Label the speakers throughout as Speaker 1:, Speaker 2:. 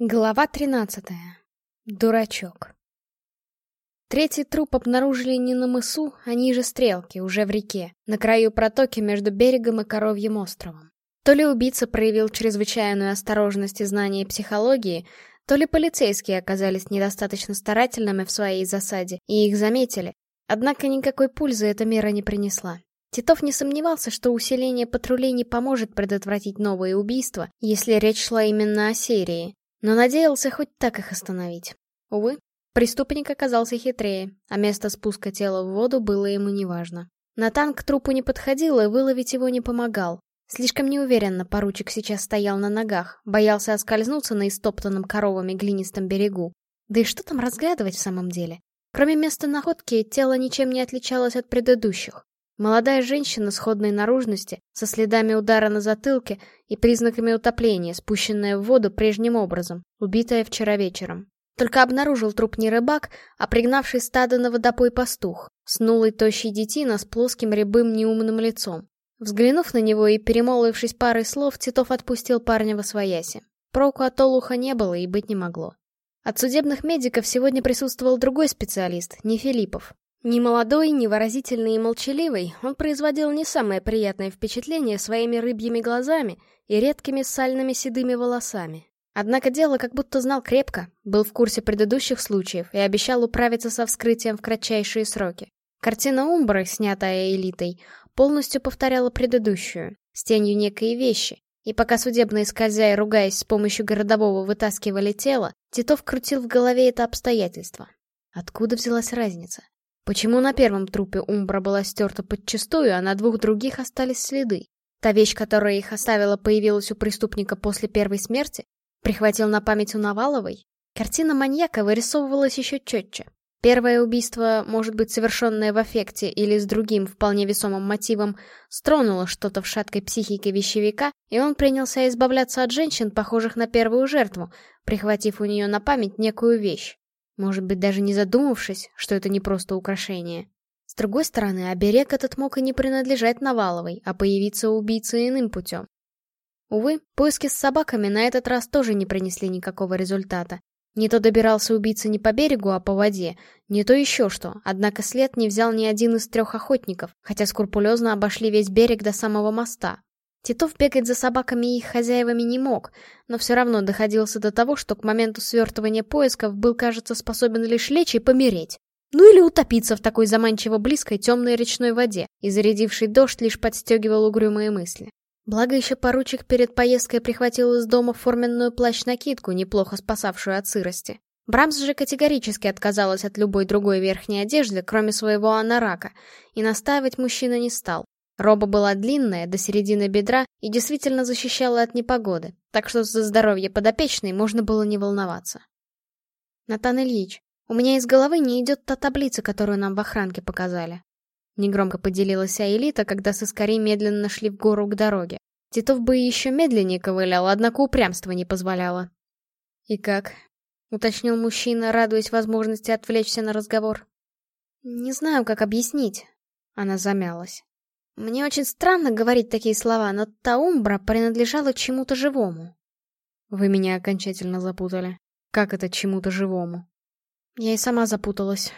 Speaker 1: Глава 13. Дурачок. Третий труп обнаружили не на мысу, а ниже стрелки, уже в реке, на краю протоки между берегом и Коровьим островом. То ли убийца проявил чрезвычайную осторожность и знание психологии, то ли полицейские оказались недостаточно старательными в своей засаде, и их заметили. Однако никакой пользы эта мера не принесла. Титов не сомневался, что усиление патрулей не поможет предотвратить новые убийства, если речь шла именно о серии, но надеялся хоть так их остановить. Увы, преступник оказался хитрее, а место спуска тела в воду было ему неважно. Натан к трупу не подходил и выловить его не помогал. Слишком неуверенно поручик сейчас стоял на ногах, боялся оскользнуться на истоптанном коровами глинистом берегу. Да и что там разглядывать в самом деле? Кроме места находки, тело ничем не отличалось от предыдущих. Молодая женщина сходной наружности, со следами удара на затылке и признаками утопления, спущенная в воду прежним образом, убитая вчера вечером. Только обнаружил труп не рыбак, а пригнавший стадо на водопой пастух, снулый тощий детина с плоским рябым неумным лицом. Взглянув на него и перемолвившись парой слов, Титов отпустил парня во свояси. Проку от Олуха не было и быть не могло. От судебных медиков сегодня присутствовал другой специалист, не Филиппов. Ни молодой, ни выразительный и молчаливый, он производил не самое приятное впечатление своими рыбьими глазами и редкими сальными седыми волосами. Однако дело как будто знал крепко, был в курсе предыдущих случаев и обещал управиться со вскрытием в кратчайшие сроки. Картина Умбры, снятая элитой, полностью повторяла предыдущую, с тенью некой вещи, и пока судебные скользя и ругаясь с помощью городового вытаскивали тело, Титов крутил в голове это обстоятельство. Откуда взялась разница? Почему на первом трупе Умбра была стерта подчистую, а на двух других остались следы? Та вещь, которая их оставила, появилась у преступника после первой смерти? Прихватил на память у Наваловой? Картина маньяка вырисовывалась еще четче. Первое убийство, может быть совершенное в аффекте или с другим вполне весомым мотивом, стронуло что-то в шаткой психике вещевика, и он принялся избавляться от женщин, похожих на первую жертву, прихватив у нее на память некую вещь. Может быть, даже не задумавшись, что это не просто украшение. С другой стороны, оберег этот мог и не принадлежать Наваловой, а появиться убийце иным путем. Увы, поиски с собаками на этот раз тоже не принесли никакого результата. Не то добирался убийца не по берегу, а по воде, не то еще что, однако след не взял ни один из трех охотников, хотя скрупулезно обошли весь берег до самого моста. Титов бегать за собаками и их хозяевами не мог, но все равно доходился до того, что к моменту свертывания поисков был, кажется, способен лишь лечь и помереть. Ну или утопиться в такой заманчиво близкой темной речной воде, и зарядивший дождь лишь подстегивал угрюмые мысли. Благо еще поручик перед поездкой прихватил из дома форменную плащ-накидку, неплохо спасавшую от сырости. Брамс же категорически отказалась от любой другой верхней одежды, кроме своего анарака, и настаивать мужчина не стал. Роба была длинная, до середины бедра, и действительно защищала от непогоды, так что за здоровье подопечной можно было не волноваться. «Натан Ильич, у меня из головы не идет та таблица, которую нам в охранке показали». Негромко поделилась Аэлита, когда сыскари медленно шли в гору к дороге. Титов бы еще медленнее ковылял, однако упрямство не позволяло. «И как?» — уточнил мужчина, радуясь возможности отвлечься на разговор. «Не знаю, как объяснить». Она замялась. Мне очень странно говорить такие слова, но та умбра принадлежала чему-то живому. Вы меня окончательно запутали. Как это чему-то живому? Я и сама запуталась.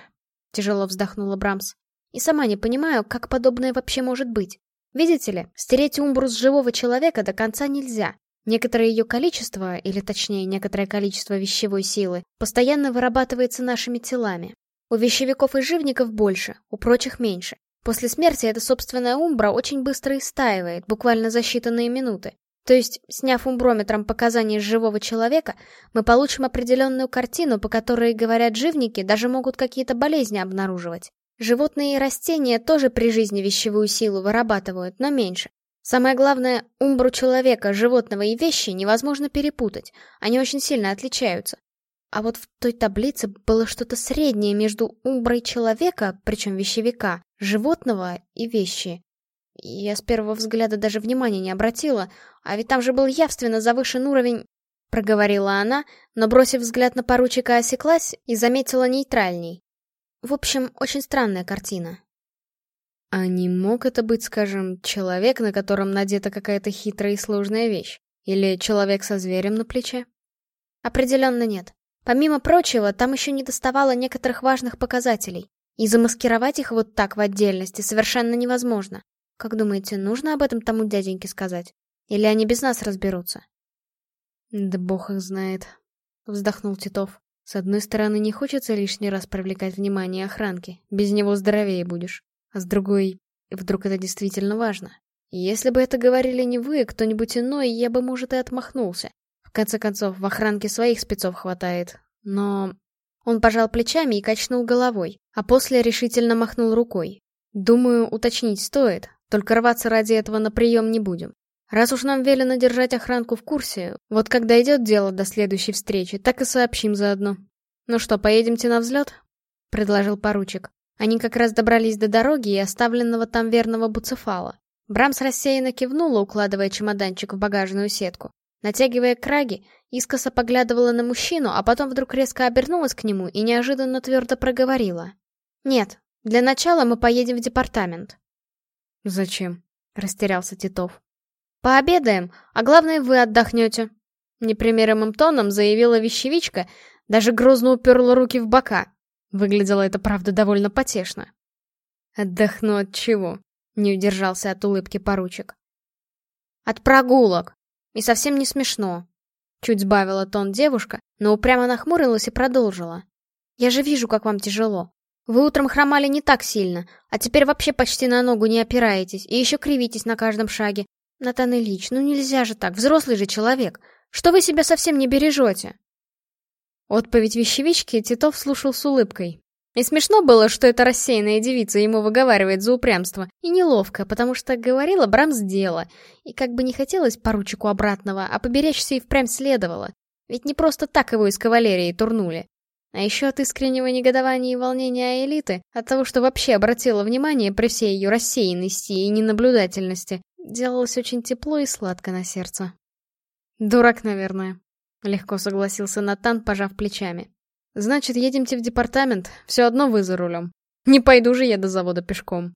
Speaker 1: Тяжело вздохнула Брамс. И сама не понимаю, как подобное вообще может быть. Видите ли, стереть умбру с живого человека до конца нельзя. Некоторое ее количество, или точнее, некоторое количество вещевой силы, постоянно вырабатывается нашими телами. У вещевиков и живников больше, у прочих меньше. После смерти эта собственная умбра очень быстро истаивает, буквально за считанные минуты. То есть, сняв умброметром показания живого человека, мы получим определенную картину, по которой, говорят живники, даже могут какие-то болезни обнаруживать. Животные и растения тоже при жизни вещевую силу вырабатывают, но меньше. Самое главное, умбру человека, животного и вещи невозможно перепутать, они очень сильно отличаются. А вот в той таблице было что-то среднее между умброй человека, причем вещевика, животного и вещи. Я с первого взгляда даже внимания не обратила, а ведь там же был явственно завышен уровень... Проговорила она, но, бросив взгляд на поручика, осеклась и заметила нейтральней. В общем, очень странная картина. А не мог это быть, скажем, человек, на котором надета какая-то хитрая и сложная вещь? Или человек со зверем на плече? Определенно нет. Помимо прочего, там еще не доставало некоторых важных показателей. И замаскировать их вот так в отдельности совершенно невозможно. Как думаете, нужно об этом тому дяденьке сказать? Или они без нас разберутся?
Speaker 2: Да бог их знает, вздохнул Титов. С одной стороны, не хочется лишний раз привлекать внимание охранки, без него здоровее будешь. А с другой, вдруг это действительно важно. Если бы это говорили не вы, а кто-нибудь иной, я бы, может, и отмахнулся. Конце концов, в охранке своих спецов хватает. Но... Он пожал плечами и качнул головой, а после решительно махнул рукой. Думаю, уточнить стоит, только рваться ради этого на прием не будем. Раз уж нам велено держать охранку в курсе, вот когда идет дело до следующей встречи, так и сообщим заодно. Ну что, поедемте на взлет? Предложил поручик. Они как раз добрались до дороги и оставленного там верного буцефала. Брамс рассеянно кивнула, укладывая чемоданчик в багажную сетку. Натягивая краги, искоса поглядывала на мужчину, а потом вдруг резко обернулась к нему и неожиданно твердо проговорила. «Нет, для начала мы поедем в департамент». «Зачем?» — растерялся Титов.
Speaker 1: «Пообедаем, а главное, вы отдохнете», — непримиримым тоном заявила вещевичка, даже грозно уперла руки в бока. Выглядело это, правда, довольно потешно.
Speaker 2: «Отдохну от чего?» — не удержался от улыбки поручик.
Speaker 1: «От прогулок. И совсем не смешно». Чуть сбавила тон девушка, но упрямо нахмурилась и продолжила. «Я же вижу, как вам тяжело. Вы утром хромали не так сильно, а теперь вообще почти на ногу не опираетесь и еще кривитесь на каждом шаге. Натан Ильич, ну нельзя же так, взрослый же человек. Что вы себя совсем не бережете?»
Speaker 2: Отповедь вещевички Титов слушал с улыбкой. И смешно было, что эта рассеянная девица ему выговаривает за упрямство. И неловко, потому что говорила Брамс дело. И как бы не хотелось поручику обратного, а поберечься и впрямь следовало. Ведь не просто так его из кавалерии турнули. А еще от искреннего негодования и волнения элиты, от того, что вообще обратила внимание при всей ее рассеянности и ненаблюдательности, Делалось очень тепло и сладко на сердце. «Дурак, наверное», — легко согласился Натан, пожав плечами. «Значит, едемте в департамент, все одно вы за рулем. Не пойду же я до завода пешком».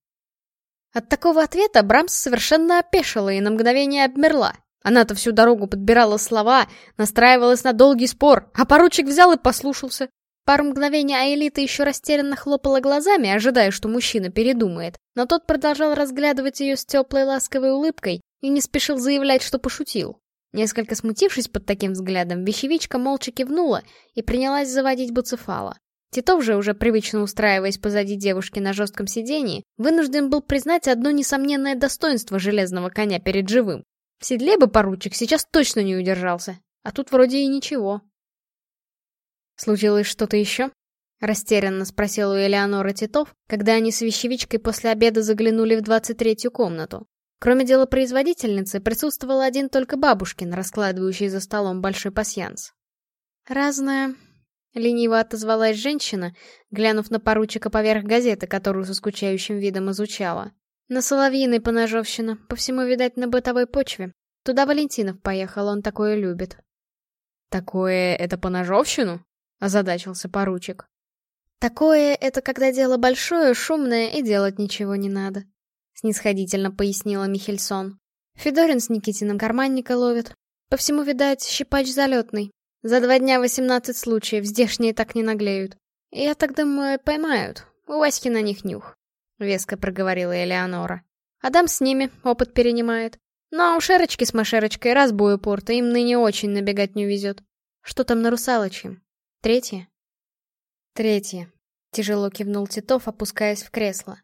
Speaker 1: От такого ответа Брамс совершенно опешила и на мгновение обмерла. Она-то всю дорогу подбирала слова, настраивалась на долгий спор, а поручик взял и послушался. Пару мгновений Аэлита еще растерянно хлопала глазами, ожидая, что мужчина передумает, но тот продолжал разглядывать ее с теплой ласковой улыбкой и не спешил заявлять, что пошутил. Несколько смутившись под таким взглядом, вещевичка молча кивнула и принялась заводить буцефала. Титов же, уже привычно устраиваясь позади девушки на жестком сидении, вынужден был признать одно несомненное достоинство железного коня перед живым. В седле бы поручик сейчас точно не удержался, а тут вроде и ничего.
Speaker 2: «Случилось что-то еще?» — растерянно спросил у Элеонора Титов, когда они с вещевичкой после обеда заглянули в двадцать третью комнату. Кроме делопроизводительницы, присутствовал один только бабушкин, раскладывающий за столом большой пасьянс.
Speaker 1: «Разное», — лениво отозвалась женщина, глянув на поручика поверх газеты, которую со скучающим видом изучала. «На Соловьиной поножовщина, по всему, видать, на бытовой почве. Туда Валентинов поехал, он такое любит».
Speaker 2: «Такое — это поножовщину?» — озадачился поручик.
Speaker 1: «Такое — это когда дело большое, шумное, и делать ничего не надо», — снисходительно пояснила Михельсон. «Федорин с Никитиным карманника ловит. По всему, видать, щипач залетный. За два дня восемнадцать случаев, здешние так не наглеют. Я так думаю, поймают. У Васьки на них нюх», — веско проговорила Элеонора. «Адам с ними, опыт перенимает. Ну а у Шерочки с Машерочкой разбою порта, им ныне очень набегать не везет. Что там на русалочьем?» Третье?
Speaker 2: Третье. Тяжело кивнул Титов, опускаясь в кресло.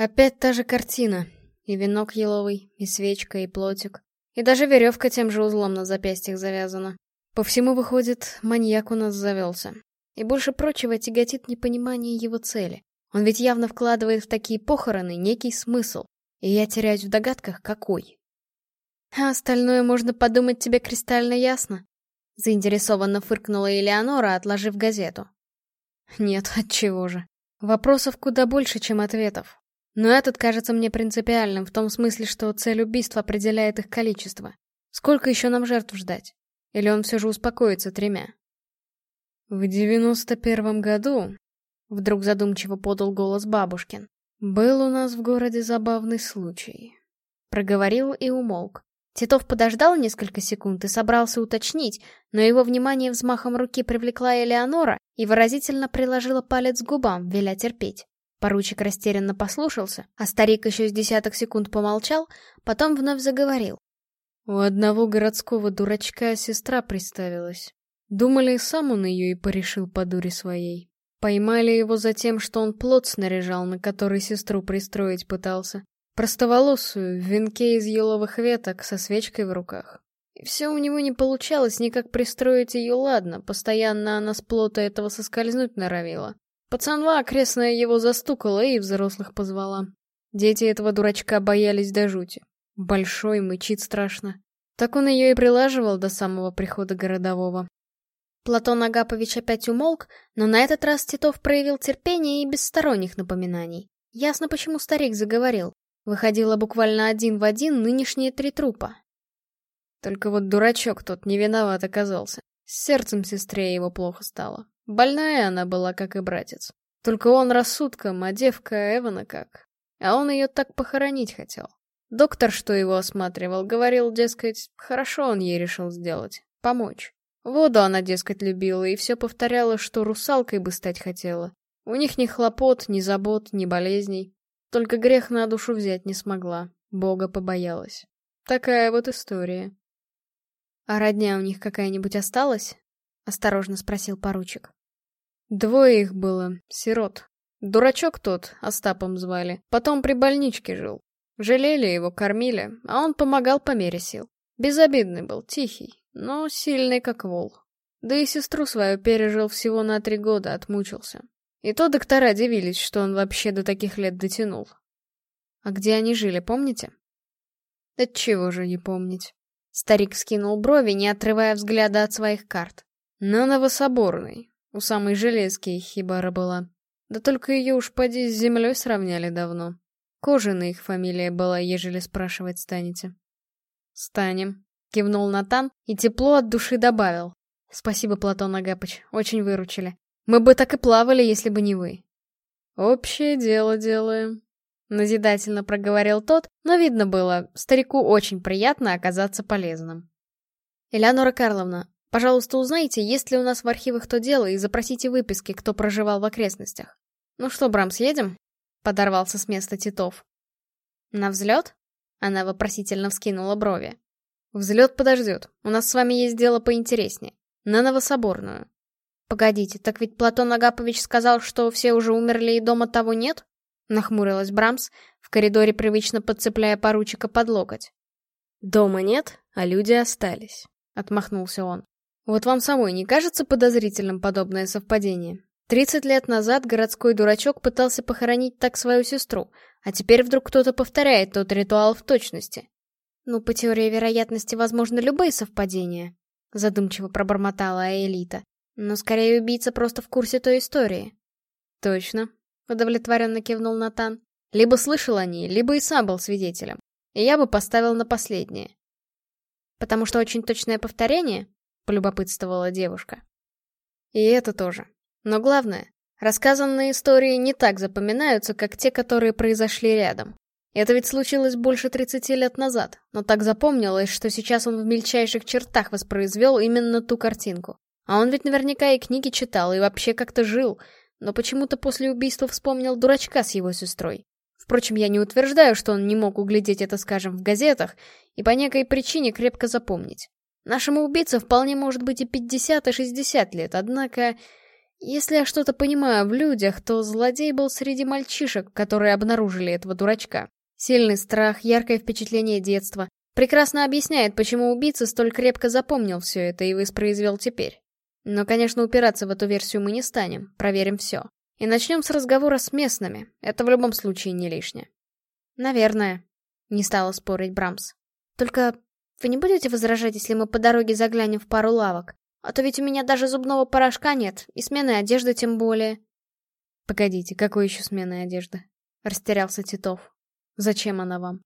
Speaker 2: Опять та же картина. И венок еловый, и свечка, и плотик. И даже веревка тем же узлом на запястьях завязана. По всему, выходит, маньяк у нас завелся. И больше прочего тяготит непонимание его цели. Он ведь явно вкладывает в такие похороны некий смысл. И я теряюсь в догадках, какой.
Speaker 1: А остальное можно подумать тебе кристально ясно. Заинтересованно фыркнула Элеонора, отложив газету.
Speaker 2: Нет, отчего же. Вопросов куда больше, чем ответов. Но этот кажется мне принципиальным в том смысле, что цель убийства определяет их количество. Сколько еще нам жертв ждать? Или он все же успокоится тремя? В девяносто первом году, вдруг задумчиво подал голос бабушкин, был у нас в городе забавный случай. Проговорил и умолк.
Speaker 1: Титов подождал несколько секунд и собрался уточнить, но его внимание взмахом руки привлекла Элеонора и выразительно приложила палец к губам, веля терпеть. Поручик растерянно послушался, а старик еще с десяток секунд помолчал, потом вновь заговорил.
Speaker 2: У одного городского дурачка сестра приставилась. Думали, сам он ее и порешил по дуре своей. Поймали его за тем, что он плод снаряжал, на который сестру пристроить пытался. Простоволосую, в венке из еловых веток, со свечкой в руках. И все у него не получалось никак пристроить ее ладно, постоянно она с плота этого соскользнуть норовила. Пацанва окрестная его застукала и взрослых позвала. Дети этого дурачка боялись до жути. Большой, мычит страшно. Так он ее и прилаживал до самого прихода городового.
Speaker 1: Платон Агапович опять умолк, но на этот раз Титов проявил терпение и без сторонних напоминаний. Ясно, почему старик заговорил. Выходило буквально один в один нынешние три трупа.
Speaker 2: Только вот дурачок тот не виноват оказался. С сердцем сестре его плохо стало. Больная она была, как и братец. Только он рассудком, а девка Эвана как. А он ее так похоронить хотел. Доктор, что его осматривал, говорил, дескать, хорошо он ей решил сделать. Помочь. Воду она, дескать, любила и все повторяла, что русалкой бы стать хотела. У них ни хлопот, ни забот, ни болезней. Только грех на душу взять не смогла. Бога побоялась. Такая вот история.
Speaker 1: «А родня у них какая-нибудь осталась?» — осторожно спросил поручик.
Speaker 2: Двое их было, сирот. Дурачок тот, Остапом звали, потом при больничке жил. Жалели его, кормили, а он помогал по мере сил. Безобидный был, тихий, но сильный как вол. Да и сестру свою пережил всего на три года, отмучился. И то доктора дивились, что он вообще до таких лет дотянул. А где они жили, помните? Отчего же не помнить? Старик скинул брови, не отрывая взгляда от своих карт. На Новособорной, у самой железки хибара была. Да только ее уж поди с землей сравняли давно. Кожаная их фамилия была, ежели спрашивать станете. «Станем», — кивнул Натан и тепло от души добавил. «Спасибо, Платон Агапыч, очень выручили. Мы бы так и плавали, если бы не вы». «Общее дело делаем», — назидательно проговорил тот, но видно было, старику очень приятно оказаться полезным. «Элеонора Карловна, Пожалуйста, узнайте, есть ли у нас в архивах то дело, и запросите выписки, кто проживал в окрестностях. Ну что, Брамс, едем? Подорвался с места Титов. На взлет? Она вопросительно вскинула брови. Взлет подождет. У нас с вами есть дело поинтереснее. На Новособорную. Погодите, так ведь Платон Агапович сказал, что все уже умерли и дома того нет? Нахмурилась Брамс, в коридоре привычно подцепляя поручика под локоть. «Дома нет, а люди остались», — отмахнулся он. Вот вам самой не кажется подозрительным подобное совпадение? Тридцать лет назад городской дурачок пытался похоронить так свою сестру, а теперь вдруг кто-то повторяет тот ритуал в точности. Ну, по теории вероятности, возможно любые совпадения, задумчиво пробормотала Элита. Но скорее убийца просто в курсе той истории. Точно, удовлетворенно кивнул Натан. Либо слышал о ней, либо и сам был свидетелем. И я бы поставил на последнее. Потому что очень точное повторение? — полюбопытствовала девушка. И это тоже. Но главное, рассказанные истории не так запоминаются, как те, которые произошли рядом. Это ведь случилось больше 30 лет назад, но так запомнилось, что сейчас он в мельчайших чертах воспроизвел именно ту картинку. А он ведь наверняка и книги читал, и вообще как-то жил, но почему-то после убийства вспомнил дурачка с его сестрой. Впрочем, я не утверждаю, что он не мог углядеть это, скажем, в газетах, и по некой причине крепко запомнить. Нашему убийце вполне может быть и 50, и 60 лет, однако... Если я что-то понимаю в людях, то злодей был среди мальчишек, которые обнаружили этого дурачка. Сильный страх, яркое впечатление детства. Прекрасно объясняет, почему убийца столь крепко запомнил все это и воспроизвел теперь. Но, конечно, упираться в эту версию мы не станем, проверим все. И начнем с разговора с местными, это в любом случае не лишнее. Наверное, не стала спорить Брамс. Только вы не будете возражать, если мы по дороге заглянем в пару лавок? А то ведь у меня даже зубного порошка нет, и смены одежды тем более. Погодите, какой еще смены одежды? Растерялся Титов. Зачем она вам?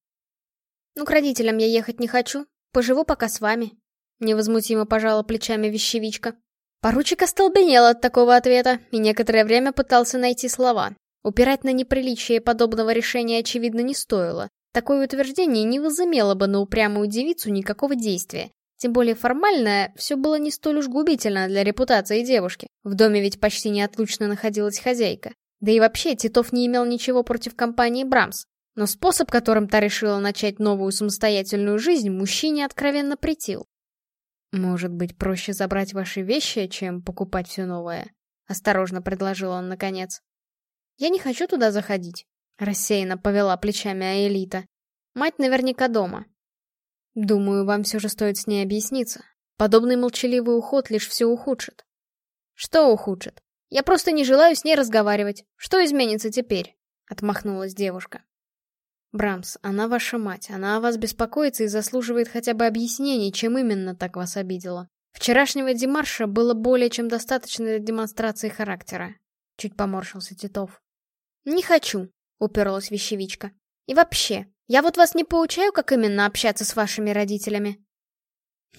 Speaker 2: Ну, к родителям я ехать не хочу. Поживу пока с вами. Невозмутимо пожала плечами вещевичка. Поручик остолбенел от такого ответа и некоторое время пытался найти слова. Упирать на неприличие подобного решения очевидно не стоило.
Speaker 1: Такое утверждение не возымело бы на упрямую девицу никакого действия. Тем более формально, все было не столь уж губительно для репутации девушки. В доме ведь почти неотлучно находилась хозяйка. Да и вообще, Титов не имел ничего против компании Брамс. Но способ, которым та решила начать новую самостоятельную жизнь, мужчине откровенно претил.
Speaker 2: «Может быть, проще забрать ваши вещи, чем покупать все новое?» — осторожно предложил он наконец.
Speaker 1: «Я не хочу туда заходить», — рассеянно повела плечами Аэлита. «Мать наверняка дома».
Speaker 2: «Думаю, вам все же стоит с ней объясниться. Подобный молчаливый уход лишь все ухудшит».
Speaker 1: «Что ухудшит? Я просто не желаю с ней разговаривать. Что изменится теперь?» — отмахнулась девушка.
Speaker 2: «Брамс, она ваша мать, она о вас беспокоится и заслуживает хотя бы объяснений, чем именно так вас обидела. Вчерашнего демарша было более чем достаточно для демонстрации характера». Чуть поморщился Титов.
Speaker 1: «Не хочу», — уперлась вещевичка. «И вообще, я вот вас не поучаю, как именно общаться с вашими родителями».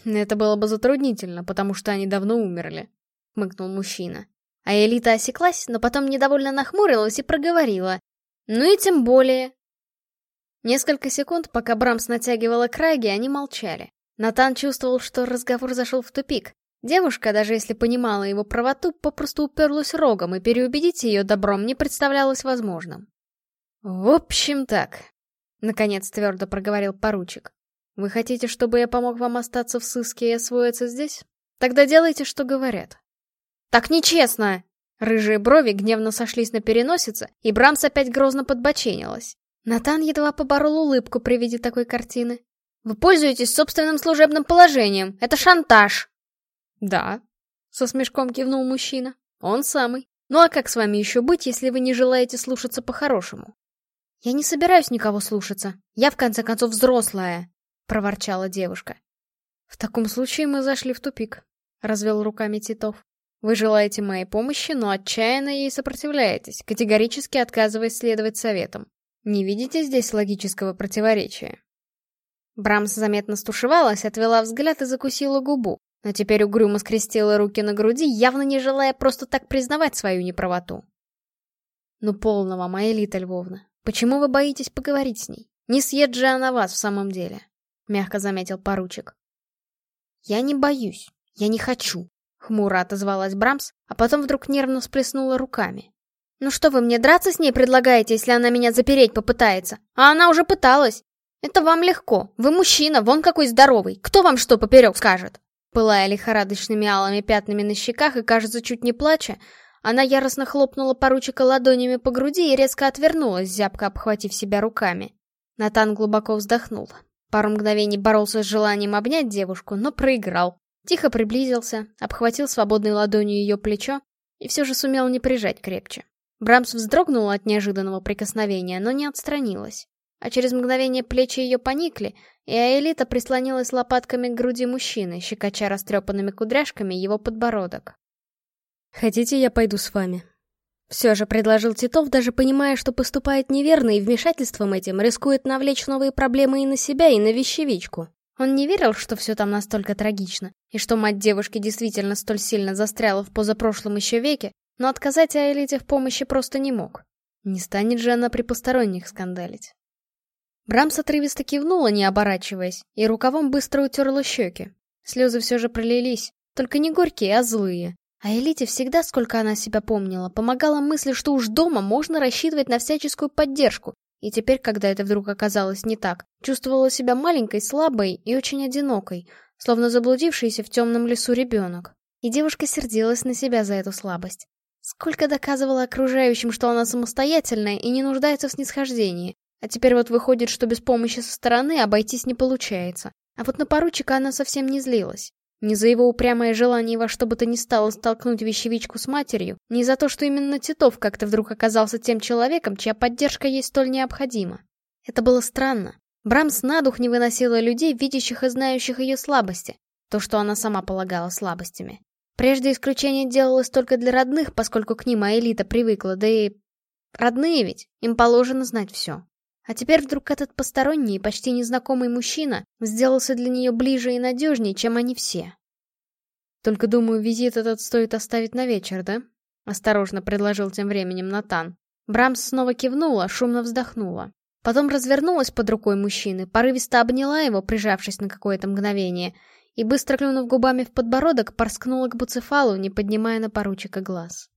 Speaker 2: «Это было бы затруднительно, потому что они давно умерли», — хмыкнул мужчина.
Speaker 1: А Элита осеклась, но потом недовольно нахмурилась и проговорила. «Ну и тем более,
Speaker 2: Несколько секунд, пока Брамс натягивала краги, они молчали. Натан чувствовал, что разговор зашел в тупик. Девушка, даже если понимала его правоту, попросту уперлась рогом, и переубедить ее добром не представлялось возможным. «В общем так», — наконец твердо проговорил поручик. «Вы хотите, чтобы я помог вам остаться в сыске и освоиться здесь? Тогда делайте, что говорят».
Speaker 1: «Так нечестно!» Рыжие брови гневно сошлись на переносице, и Брамс опять грозно подбоченилась.
Speaker 2: Натан едва поборол улыбку при виде такой картины.
Speaker 1: «Вы пользуетесь собственным служебным положением. Это шантаж!»
Speaker 2: «Да», — со смешком кивнул мужчина. «Он самый. Ну а как с вами еще быть, если вы не желаете слушаться по-хорошему?»
Speaker 1: «Я не собираюсь никого слушаться. Я, в конце концов, взрослая», — проворчала девушка.
Speaker 2: «В таком случае мы зашли в тупик», — развел руками Титов. «Вы желаете моей помощи, но отчаянно ей сопротивляетесь, категорически отказываясь следовать советам. Не видите здесь логического противоречия?
Speaker 1: Брамс заметно стушевалась, отвела взгляд и закусила губу, но теперь угрюмо скрестила руки на груди, явно не желая просто так признавать свою неправоту.
Speaker 2: «Ну полного, моя Лита Львовна, почему вы боитесь поговорить с ней? Не съест же она вас в самом деле», — мягко заметил поручик.
Speaker 1: «Я не боюсь, я не хочу», — хмуро отозвалась Брамс, а потом вдруг нервно всплеснула руками. «Ну что вы мне драться с ней предлагаете, если она меня запереть попытается? А она уже пыталась. Это вам легко. Вы мужчина, вон какой здоровый. Кто вам что поперек скажет?» Пылая лихорадочными алыми пятнами на щеках и, кажется, чуть не плача, она яростно хлопнула поручика ладонями по груди и резко отвернулась, зябко обхватив себя руками. Натан глубоко вздохнул. Пару мгновений боролся с желанием обнять девушку, но проиграл. Тихо приблизился, обхватил свободной ладонью ее плечо и все же сумел не прижать крепче. Брамс вздрогнула от неожиданного прикосновения, но не отстранилась. А через мгновение плечи ее поникли, и Аэлита прислонилась лопатками к груди мужчины, щекоча растрепанными кудряшками его подбородок.
Speaker 2: «Хотите, я пойду с вами?» Все же предложил Титов, даже понимая, что поступает неверно и вмешательством этим рискует навлечь новые проблемы и на себя, и на вещевичку.
Speaker 1: Он не верил, что все там настолько трагично, и что мать девушки действительно столь сильно застряла в позапрошлом еще веке, но отказать Аэлите в помощи просто не мог. Не станет же она при посторонних скандалить. Брамс отрывисто кивнула, не оборачиваясь, и рукавом быстро утерла щеки. Слезы все же пролились, только не горькие, а злые. А Элите всегда, сколько она себя помнила, помогала мысли, что уж дома можно рассчитывать на всяческую поддержку. И теперь, когда это вдруг оказалось не так, чувствовала себя маленькой, слабой и очень одинокой, словно заблудившийся в темном лесу ребенок. И девушка сердилась на себя за эту слабость. Сколько доказывала окружающим, что она самостоятельная и не нуждается в снисхождении. А теперь вот выходит, что без помощи со стороны обойтись не получается. А вот на поручика она совсем не злилась. Ни за его упрямое желание во что бы то ни стало столкнуть вещевичку с матерью, ни за то, что именно Титов как-то вдруг оказался тем человеком, чья поддержка ей столь необходима. Это было странно. Брамс на дух не выносила людей, видящих и знающих ее слабости. То, что она сама полагала слабостями. Прежде исключение делалось только для родных, поскольку к ним Аэлита привыкла, да и... Родные ведь, им положено знать все. А теперь вдруг этот посторонний, почти незнакомый мужчина сделался для нее ближе и надежнее, чем они все.
Speaker 2: «Только, думаю, визит этот стоит оставить на вечер, да?» — осторожно предложил тем временем Натан.
Speaker 1: Брамс снова кивнула, шумно вздохнула. Потом развернулась под рукой мужчины, порывисто обняла его, прижавшись на какое-то мгновение, и, быстро клюнув губами в подбородок, порскнула к Буцефалу, не поднимая на поручика глаз.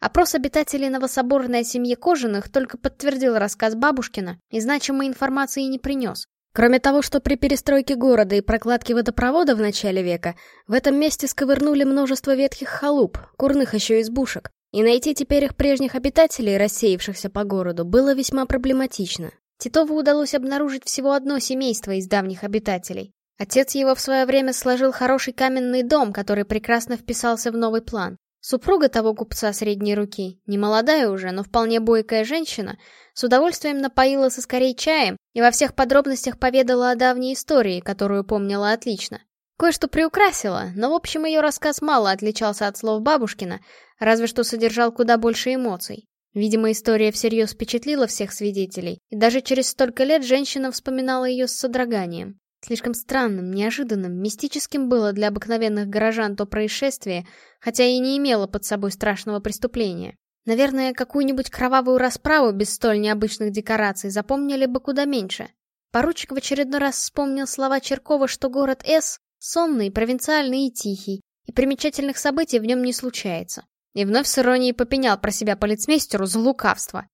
Speaker 1: Опрос обитателей Новособорной о семье Кожаных только подтвердил рассказ бабушкина и значимой информации не принес. Кроме того, что при перестройке города и прокладке водопровода в начале века, в этом месте сковырнули множество ветхих халуп, курных еще избушек, и найти теперь их прежних обитателей, рассеявшихся по городу, было весьма проблематично. Титову удалось обнаружить всего одно семейство из давних обитателей. Отец его в свое время сложил хороший каменный дом, который прекрасно вписался в новый план. Супруга того купца средней руки, не молодая уже, но вполне бойкая женщина, с удовольствием напоила соскорей чаем и во всех подробностях поведала о давней истории, которую помнила отлично. Кое-что приукрасила, но в общем ее рассказ мало отличался от слов бабушкина, разве что содержал куда больше эмоций. Видимо, история всерьез впечатлила всех свидетелей, и даже через столько лет женщина вспоминала ее с содроганием. Слишком странным, неожиданным, мистическим было для обыкновенных горожан то происшествие, хотя и не имело под собой страшного преступления. Наверное, какую-нибудь кровавую расправу без столь необычных декораций запомнили бы куда меньше. Поручик в очередной раз вспомнил слова Черкова, что город С сонный, провинциальный и тихий, и примечательных событий в нем не случается. И вновь с иронией попенял про себя полицмейстеру за лукавство.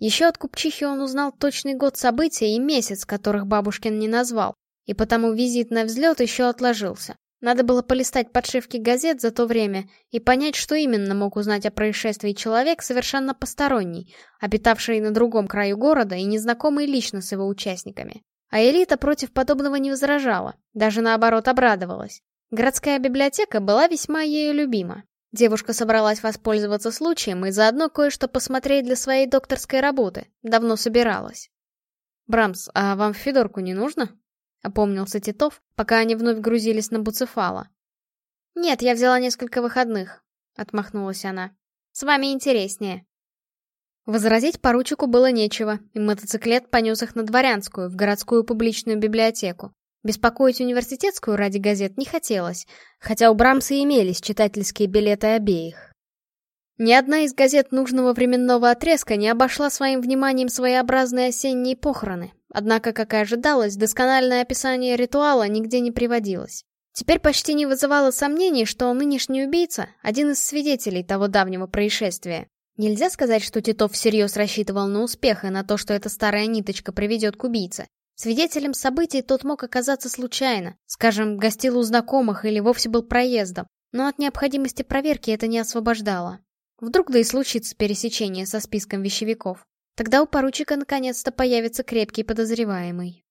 Speaker 1: Еще от купчихи он узнал точный год событий и месяц, которых бабушкин не назвал, и потому визит на взлет еще отложился. Надо было полистать подшивки газет за то время и понять, что именно мог узнать о происшествии человек совершенно посторонний, обитавший на другом краю города и незнакомый лично с его участниками. А элита против подобного не возражала, даже наоборот обрадовалась. Городская библиотека была весьма ею любима. Девушка собралась воспользоваться случаем и заодно кое-что посмотреть для своей докторской работы. Давно собиралась. «Брамс, а вам в Федорку не нужно?» — опомнился Титов, пока они вновь грузились на Буцефала. «Нет, я взяла несколько выходных», — отмахнулась она. «С вами интереснее». Возразить поручику было нечего, и мотоциклет понес их на Дворянскую, в городскую публичную библиотеку. Беспокоить университетскую ради газет не хотелось, хотя у Брамса имелись читательские билеты обеих. Ни одна из газет нужного временного отрезка не обошла своим вниманием своеобразные осенние похороны, Однако, как и ожидалось, доскональное описание ритуала нигде не приводилось. Теперь почти не вызывало сомнений, что нынешний убийца — один из свидетелей того давнего происшествия. Нельзя сказать, что Титов всерьез рассчитывал на успех и на то, что эта старая ниточка приведет к убийце. Свидетелем событий тот мог оказаться случайно, скажем, гостил у знакомых или вовсе был проездом, но от необходимости проверки это не освобождало. Вдруг да и случится пересечение со списком вещевиков. Тогда у поручика наконец-то появится крепкий подозреваемый.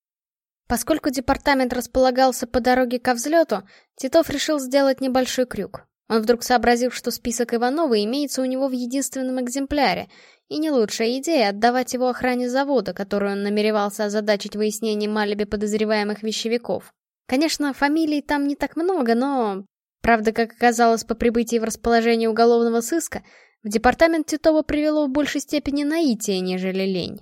Speaker 1: Поскольку департамент располагался по дороге ко взлету, Титов решил сделать небольшой крюк. Он вдруг сообразил, что список Иванова имеется у него в единственном экземпляре, и не лучшая идея отдавать его охране завода, которую он намеревался озадачить выяснением алиби подозреваемых вещевиков. Конечно, фамилий там не так много, но... Правда, как оказалось по прибытии в расположение уголовного сыска, в департамент Титова привело в большей степени наитие, нежели лень.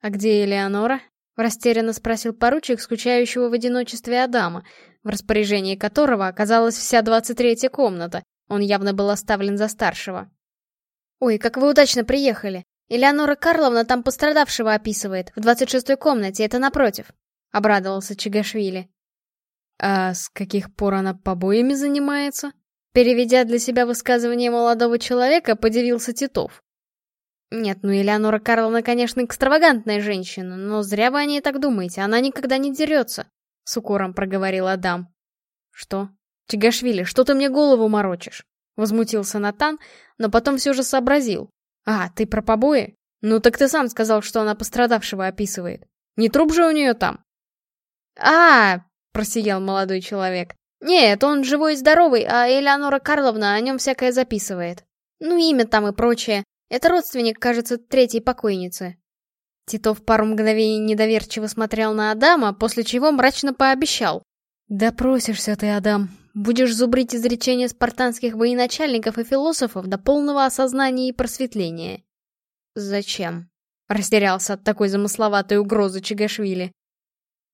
Speaker 1: «А где Элеонора?» — растерянно спросил поручик, скучающего в одиночестве Адама, в распоряжении которого оказалась вся двадцать третья комната. Он явно был оставлен за старшего. «Ой, как вы удачно приехали! Элеонора Карловна там пострадавшего описывает, в двадцать шестой комнате, это напротив», — обрадовался Чигашвили. «А с каких пор она побоями занимается?» Переведя для себя высказывание молодого человека, подивился Титов. Нет, ну Элеонора Карловна, конечно, экстравагантная женщина, но зря вы о ней так думаете, она никогда не дерется, — с укором проговорил Адам. Что? Чигашвили, что ты мне голову морочишь? Возмутился Натан, но потом все же сообразил. А, ты про побои? Ну так ты сам сказал, что она пострадавшего описывает. Не труп же у нее там? -а просиял молодой человек. «Нет, он живой и здоровый, а Элеонора Карловна о нем всякое записывает. Ну, имя там и прочее. Это родственник, кажется, третьей покойницы». Титов пару мгновений недоверчиво смотрел на Адама, после чего мрачно пообещал. «Да просишься ты, Адам. Будешь зубрить изречения спартанских военачальников и философов до полного осознания и просветления». «Зачем?» — растерялся от такой замысловатой угрозы Чигашвили.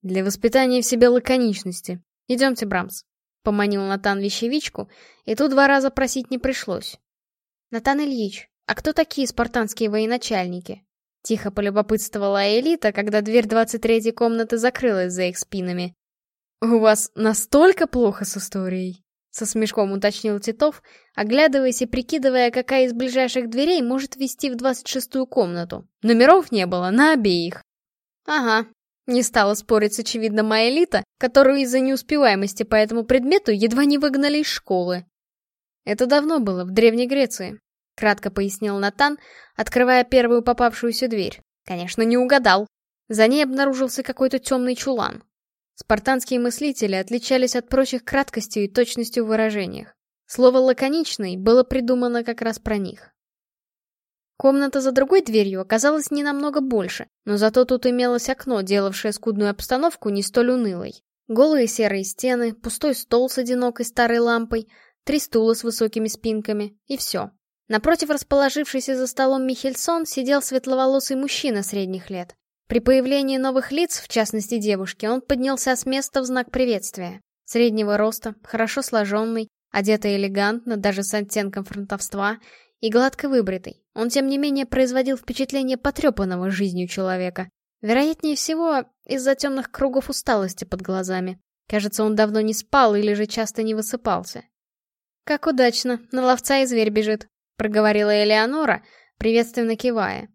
Speaker 1: «Для воспитания в себе лаконичности. Идемте, Брамс». Поманил Натан вещевичку, и тут два раза просить не пришлось. «Натан Ильич, а кто такие спартанские военачальники?» Тихо полюбопытствовала Элита, когда дверь 23-й комнаты закрылась за их спинами. «У вас настолько плохо с историей?» Со смешком уточнил Титов, оглядываясь и прикидывая, какая из ближайших дверей может вести в 26-ю комнату. Номеров не было, на обеих. Ага, не стала спорить с очевидно моя элита, которую из-за неуспеваемости по этому предмету едва не выгнали из школы. Это давно было, в Древней Греции. Кратко пояснил Натан, открывая первую попавшуюся дверь. Конечно, не угадал. За ней обнаружился какой-то темный чулан. Спартанские мыслители отличались от прочих краткостью и точностью в выражениях. Слово «лаконичный» было придумано как раз про них. Комната за другой дверью оказалась не намного больше, но зато тут имелось окно, делавшее скудную обстановку не столь унылой. Голые серые стены, пустой стол с одинокой старой лампой, три стула с высокими спинками, и все. Напротив расположившийся за столом Михельсон сидел светловолосый мужчина средних лет. При появлении новых лиц, в частности девушки, он поднялся с места в знак приветствия. Среднего роста, хорошо сложенный, одетый элегантно, даже с оттенком фронтовства, и гладко выбритый. Он, тем не менее, производил впечатление потрепанного жизнью человека. Вероятнее всего, из-за темных кругов усталости под глазами. Кажется, он давно не спал или же часто не высыпался. «Как удачно, на ловца и зверь бежит», проговорила Элеонора, приветственно кивая.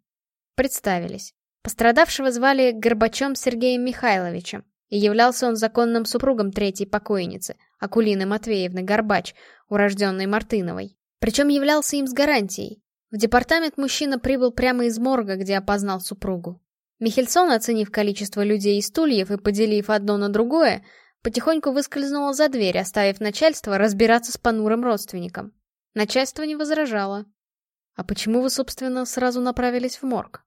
Speaker 1: Представились. Пострадавшего звали Горбачом Сергеем Михайловичем, и являлся он законным супругом третьей покойницы, Акулины Матвеевны Горбач, урожденной Мартыновой. Причем являлся им с гарантией. В департамент мужчина прибыл прямо из морга, где опознал супругу. Михельсон, оценив количество людей и стульев и поделив одно на другое, потихоньку выскользнула за дверь, оставив начальство разбираться с понурым родственником. Начальство не возражало. «А почему вы, собственно, сразу направились в морг?»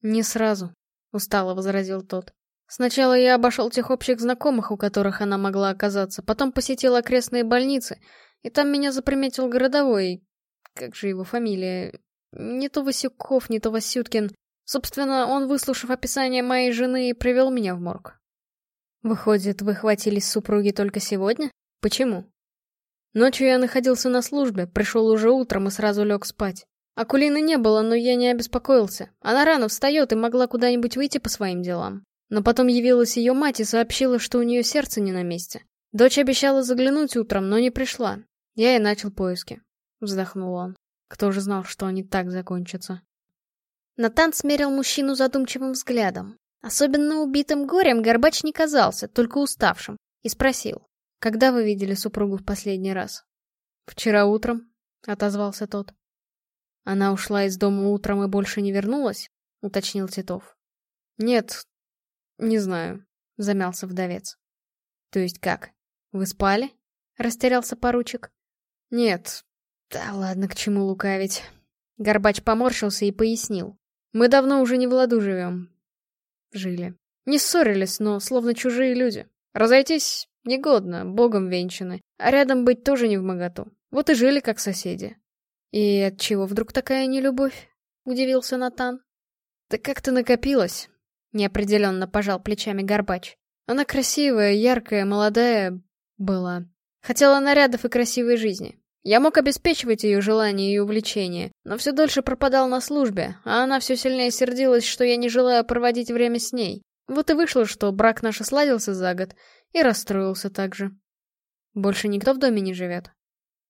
Speaker 1: «Не сразу», — устало возразил тот. «Сначала я обошел тех общих знакомых, у которых она могла оказаться, потом посетил окрестные больницы, и там меня заприметил городовой... Как же его фамилия? Не то Васюков, не то Васюткин. Собственно, он, выслушав описание моей жены, привел меня в морг. Выходит, вы хватились супруги только сегодня? Почему? Ночью я находился на службе, пришел уже утром и сразу лег спать. Акулины не было, но я не обеспокоился. Она рано встает и могла куда-нибудь выйти по своим делам. Но потом явилась ее мать и сообщила, что у нее сердце не на месте. Дочь обещала заглянуть утром, но не пришла. Я и начал поиски. Вздохнул он. Кто же знал, что они так закончатся? Натан смерил мужчину задумчивым взглядом. Особенно убитым горем Горбач не казался, только уставшим, и спросил. Когда вы видели супругу в последний раз? Вчера утром, отозвался тот. Она ушла из дома утром и больше не вернулась? Уточнил Титов. Нет, не знаю, замялся вдовец. То есть как? Вы спали? Растерялся поручик. Нет. Да ладно, к чему лукавить. Горбач поморщился и пояснил. Мы давно уже не в ладу живем. Жили. Не ссорились, но словно чужие люди. Разойтись Негодно, богом венчаны. А рядом быть тоже не в моготу. Вот и жили как соседи. И от чего вдруг такая нелюбовь? Удивился Натан. Да как-то накопилось. Неопределенно пожал плечами Горбач. Она красивая, яркая, молодая была. Хотела нарядов и красивой жизни. Я мог обеспечивать ее желания и увлечения, но все дольше пропадал на службе, а она все сильнее сердилась, что я не желаю проводить время с ней. Вот и вышло, что брак наш сладился за год, и расстроился также. Больше никто в доме не живет.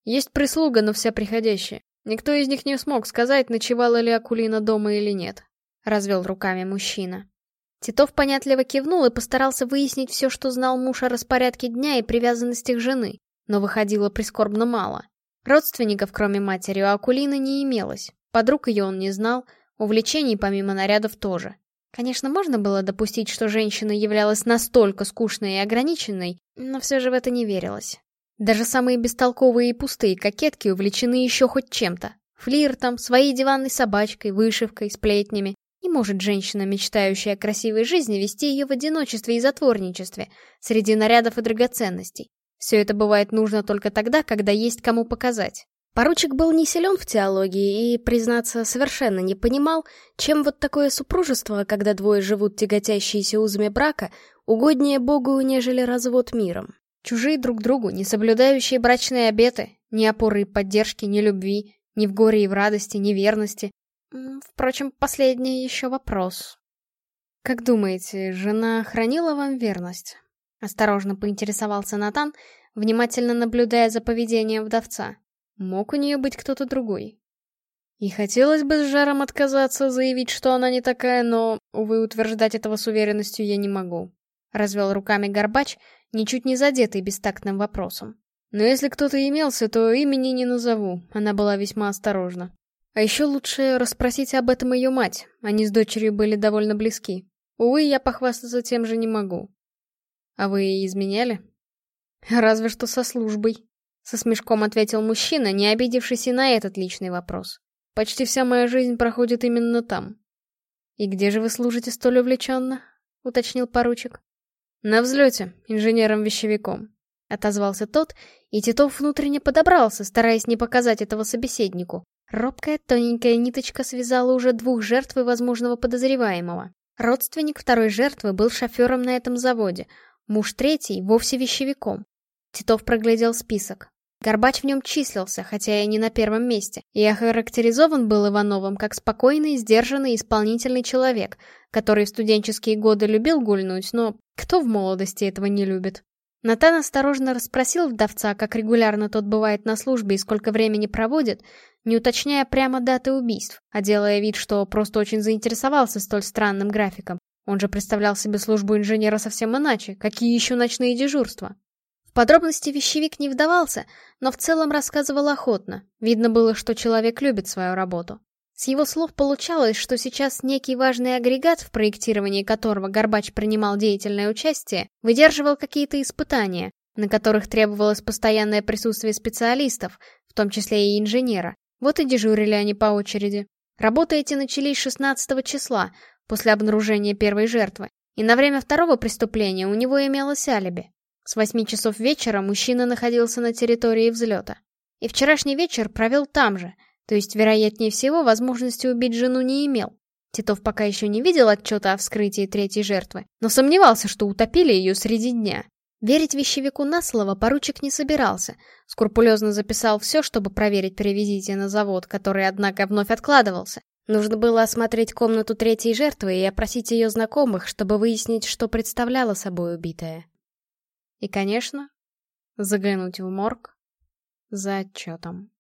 Speaker 1: Есть прислуга, но вся приходящая. Никто из них не смог сказать, ночевала ли Акулина дома или нет. Развел руками мужчина. Титов понятливо кивнул и постарался выяснить все, что знал муж о распорядке дня и привязанностях жены, но выходило прискорбно мало. Родственников, кроме матери, у Акулины не имелось. Подруг ее он не знал, увлечений помимо нарядов тоже. Конечно, можно было допустить, что женщина являлась настолько скучной и ограниченной, но все же в это не верилось. Даже самые бестолковые и пустые кокетки увлечены еще хоть чем-то. Флиртом, своей диванной собачкой, вышивкой, сплетнями. Не может женщина, мечтающая о красивой жизни, вести ее в одиночестве и затворничестве, среди нарядов и драгоценностей. Все это бывает нужно только тогда, когда есть кому показать. Поручик был не силен в теологии и, признаться, совершенно не понимал, чем вот такое супружество, когда двое живут тяготящиеся узами брака, угоднее Богу, нежели развод миром. Чужие друг другу, не соблюдающие брачные обеты, ни опоры и поддержки, ни любви, ни в горе и в радости, ни верности. Впрочем, последний еще вопрос. Как думаете, жена хранила вам верность? Осторожно поинтересовался Натан, внимательно наблюдая за поведением вдовца. Мог у нее быть кто-то другой? И хотелось бы с жаром отказаться, заявить, что она не такая, но, увы, утверждать этого с уверенностью я не могу. Развел руками Горбач, ничуть не задетый бестактным вопросом. Но если кто-то имелся, то имени не назову, она была весьма осторожна. А еще лучше расспросить об этом ее мать, они с дочерью были довольно близки. Увы, я похвастаться тем же не могу. А вы изменяли? Разве что со службой. Со смешком ответил мужчина, не обидевшись и на этот личный вопрос. Почти вся моя жизнь проходит именно там. И где же вы служите столь увлеченно? Уточнил поручик. На взлете, инженером-вещевиком. Отозвался тот, и Титов внутренне подобрался, стараясь не показать этого собеседнику. Робкая тоненькая ниточка связала уже двух жертв и возможного подозреваемого. Родственник второй жертвы был шофером на этом заводе, муж третий вовсе вещевиком. Титов проглядел список. Горбач в нем числился, хотя и не на первом месте, и охарактеризован был Ивановым как спокойный, сдержанный, исполнительный человек, который в студенческие годы любил гульнуть, но кто в молодости этого не любит? Натан осторожно расспросил вдовца, как регулярно тот бывает на службе и сколько времени проводит, не уточняя прямо даты убийств, а делая вид, что просто очень заинтересовался столь странным графиком. Он же представлял себе службу инженера совсем иначе, какие еще ночные дежурства. В подробности вещевик не вдавался, но в целом рассказывал охотно. Видно было, что человек любит свою работу. С его слов получалось, что сейчас некий важный агрегат, в проектировании которого Горбач принимал деятельное участие, выдерживал какие-то испытания, на которых требовалось постоянное присутствие специалистов, в том числе и инженера. Вот и дежурили они по очереди. Работы эти начались 16 числа, после обнаружения первой жертвы, и на время второго преступления у него имелось алиби. С 8 часов вечера мужчина находился на территории взлета. И вчерашний вечер провел там же — то есть, вероятнее всего, возможности убить жену не имел. Титов пока еще не видел отчета о вскрытии третьей жертвы, но сомневался, что утопили ее среди дня. Верить вещевику на слово поручик не собирался. Скрупулезно записал все, чтобы проверить перевезите на завод, который, однако, вновь откладывался. Нужно было осмотреть комнату третьей жертвы и опросить ее знакомых, чтобы выяснить, что представляла собой убитая. И, конечно, заглянуть в морг за отчетом.